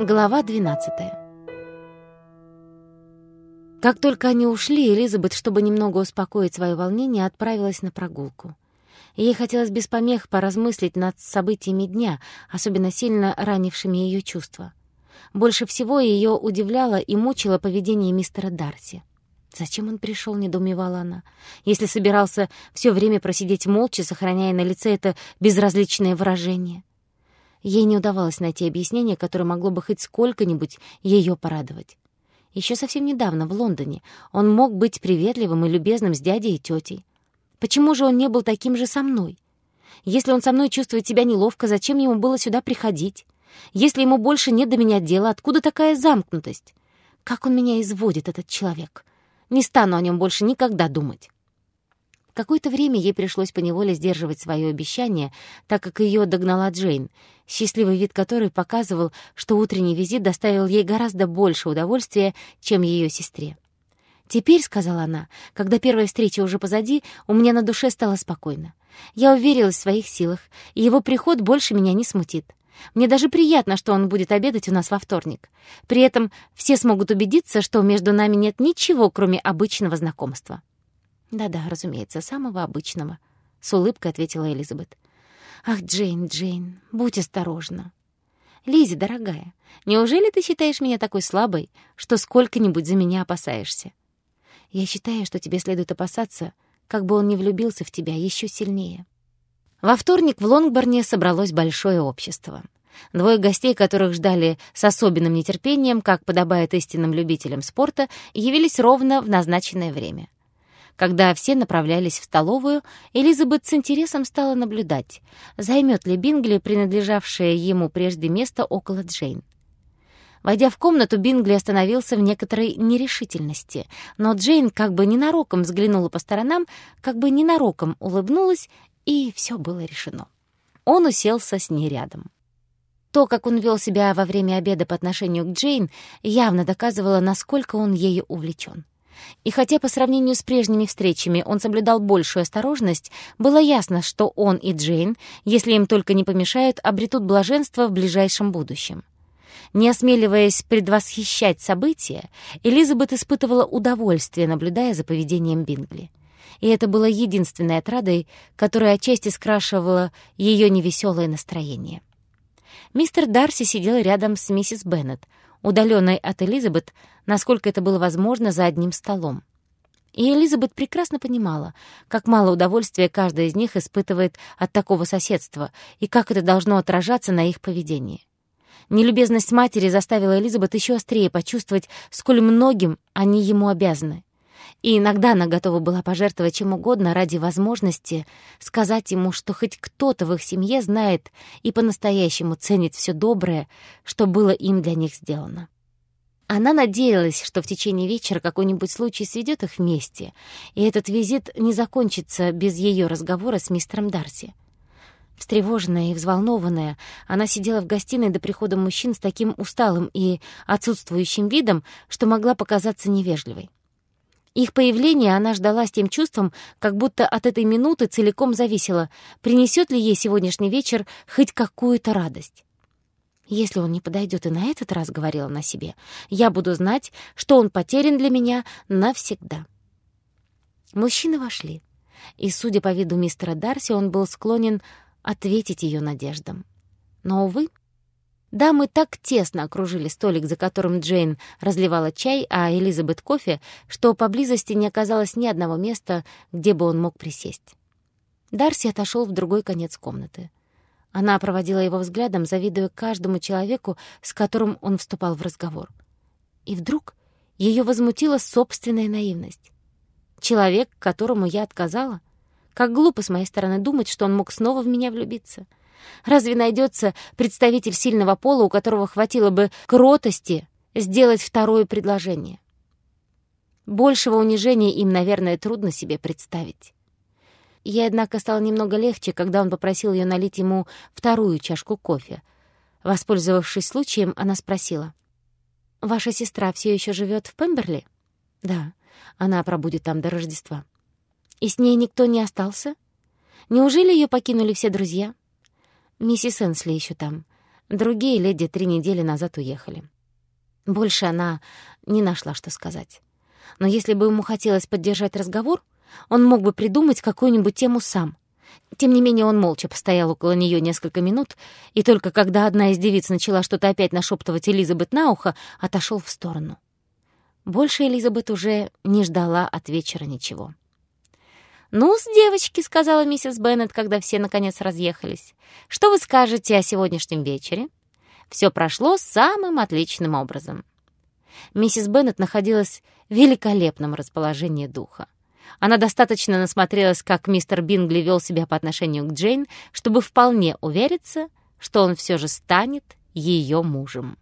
Глава 12 Как только они ушли, Элизабет, чтобы немного успокоить свое волнение, отправилась на прогулку. Ей хотелось без помех поразмыслить над событиями дня, особенно сильно ранившими ее чувства. Больше всего ее удивляло и мучило поведение мистера Дарси. «Зачем он пришел?» — недоумевала она. «Если собирался все время просидеть молча, сохраняя на лице это безразличное выражение». Ей не удавалось найти объяснение, которое могло бы хоть сколько-нибудь ее порадовать. Еще совсем недавно в Лондоне он мог быть приветливым и любезным с дядей и тетей. Почему же он не был таким же со мной? Если он со мной чувствует себя неловко, зачем ему было сюда приходить? Если ему больше нет до меня дела, откуда такая замкнутость? Как он меня изводит, этот человек? Не стану о нем больше никогда думать. Какое-то время ей пришлось поневоле сдерживать свое обещание, так как ее догнала Джейн, счастливый вид которой показывал, что утренний визит доставил ей гораздо больше удовольствия, чем ее сестре. «Теперь», — сказала она, — «когда первая встреча уже позади, у меня на душе стало спокойно. Я уверилась в своих силах, и его приход больше меня не смутит. Мне даже приятно, что он будет обедать у нас во вторник. При этом все смогут убедиться, что между нами нет ничего, кроме обычного знакомства». «Да-да, разумеется, самого обычного», — с улыбкой ответила Элизабет. «Ах, Джейн, Джейн, будь осторожна». «Лизи, дорогая, неужели ты считаешь меня такой слабой, что сколько-нибудь за меня опасаешься?» «Я считаю, что тебе следует опасаться, как бы он не влюбился в тебя еще сильнее». Во вторник в Лонгборне собралось большое общество. Двое гостей, которых ждали с особенным нетерпением, как подобает истинным любителям спорта, явились ровно в назначенное время. Когда все направлялись в столовую, Элизабет с интересом стала наблюдать, займет ли Бингли принадлежавшее ему прежде место около Джейн. Войдя в комнату, Бингли остановился в некоторой нерешительности, но Джейн как бы ненароком взглянула по сторонам, как бы ненароком улыбнулась, и все было решено. Он уселся с ней рядом. То, как он вел себя во время обеда по отношению к Джейн, явно доказывало, насколько он ею увлечен. И хотя по сравнению с прежними встречами он соблюдал большую осторожность, было ясно, что он и Джейн, если им только не помешают, обретут блаженство в ближайшем будущем. Не осмеливаясь предвосхищать события, Элизабет испытывала удовольствие, наблюдая за поведением Бингли. И это было единственной отрадой, которая отчасти скрашивала ее невеселое настроение. Мистер Дарси сидел рядом с миссис Беннет, удаленной от Элизабет, насколько это было возможно, за одним столом. И Элизабет прекрасно понимала, как мало удовольствия каждая из них испытывает от такого соседства и как это должно отражаться на их поведении. Нелюбезность матери заставила Элизабет еще острее почувствовать, сколь многим они ему обязаны. И иногда она готова была пожертвовать чем угодно ради возможности сказать ему, что хоть кто-то в их семье знает и по-настоящему ценит все доброе, что было им для них сделано. Она надеялась, что в течение вечера какой-нибудь случай сведет их вместе, и этот визит не закончится без ее разговора с мистером Дарси. Встревоженная и взволнованная, она сидела в гостиной до прихода мужчин с таким усталым и отсутствующим видом, что могла показаться невежливой. Их появление она ждала с тем чувством, как будто от этой минуты целиком зависело, принесет ли ей сегодняшний вечер хоть какую-то радость. «Если он не подойдет и на этот раз, — говорила она себе, — я буду знать, что он потерян для меня навсегда». Мужчины вошли, и, судя по виду мистера Дарси, он был склонен ответить ее надеждам. Но, увы, Дамы так тесно окружили столик, за которым Джейн разливала чай, а Элизабет кофе, что поблизости не оказалось ни одного места, где бы он мог присесть. Дарси отошел в другой конец комнаты. Она проводила его взглядом, завидуя каждому человеку, с которым он вступал в разговор. И вдруг ее возмутила собственная наивность. Человек, которому я отказала? Как глупо с моей стороны думать, что он мог снова в меня влюбиться — Разве найдется представитель сильного пола, у которого хватило бы кротости сделать второе предложение? Большего унижения им, наверное, трудно себе представить. Ей, однако, стало немного легче, когда он попросил ее налить ему вторую чашку кофе. Воспользовавшись случаем, она спросила. «Ваша сестра все еще живет в Пемберли?» «Да, она пробудет там до Рождества». «И с ней никто не остался? Неужели ее покинули все друзья?» Миссис Энсли еще там. Другие леди три недели назад уехали. Больше она не нашла, что сказать. Но если бы ему хотелось поддержать разговор, он мог бы придумать какую-нибудь тему сам. Тем не менее он молча постоял около нее несколько минут, и только когда одна из девиц начала что-то опять нашептывать Элизабет на ухо, отошел в сторону. Больше Элизабет уже не ждала от вечера ничего. «Ну-с, девочки», — сказала миссис Беннет, когда все наконец разъехались, «что вы скажете о сегодняшнем вечере?» Все прошло самым отличным образом. Миссис Беннет находилась в великолепном расположении духа. Она достаточно насмотрелась, как мистер Бингли вел себя по отношению к Джейн, чтобы вполне увериться, что он все же станет ее мужем.